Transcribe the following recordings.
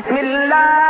بسم اللہ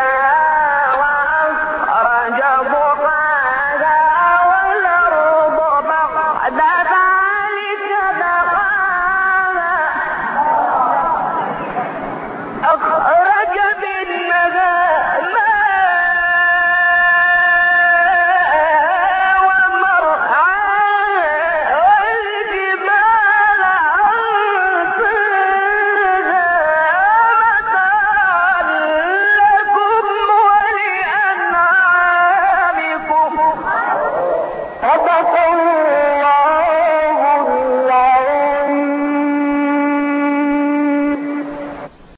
Roda,